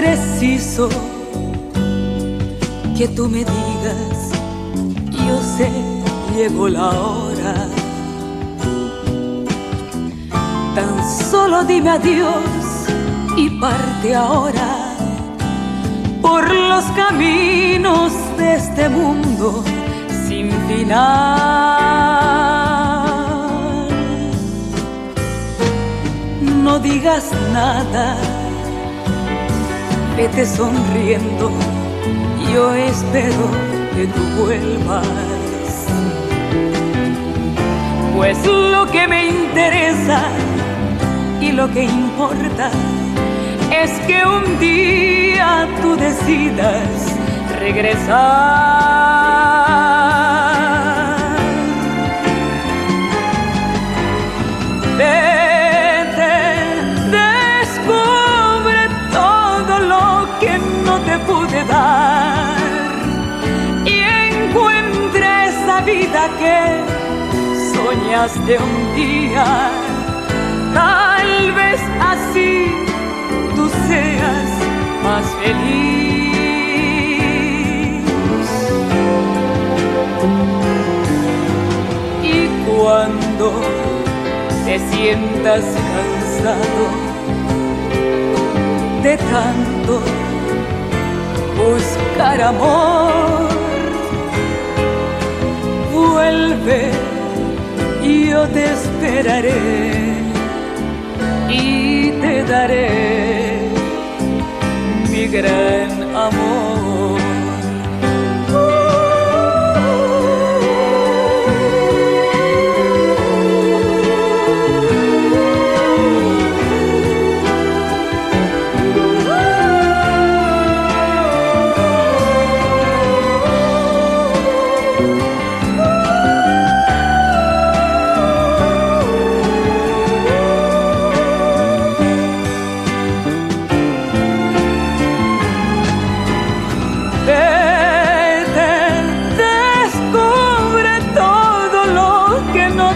preciso que tú me digas, yo sé, llegó la hora. Tan solo dime adiós y parte ahora por los caminos de este mundo sin final. No digas nada, vete sonriendo, yo espero que tú vuelvas. Pues lo que me interesa y lo que importa es que un día tú decidas regresar. Te pude dar y encuentra esa vida que soñaste un día. Tal vez así tú seas más feliz. Y cuando te sientas cansado de tanto buscar amor, vuelve y yo te esperaré y te daré mi gran amor.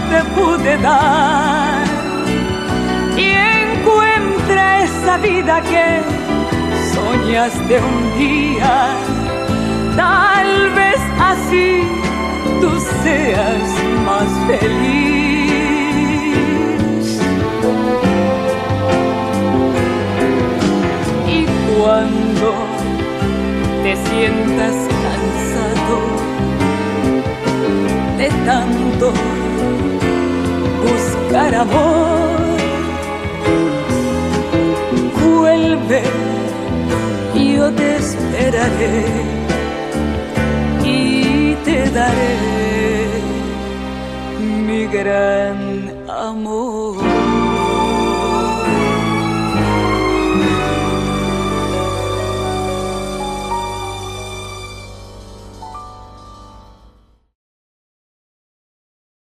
Te pude dar y encuentra esa vida que soñaste un día. Tal vez así tú seas más feliz. Y cuando te sientas cansado de tanto amor, vuelve yo te esperaré y te daré mi gran amor.